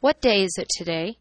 What day is it today?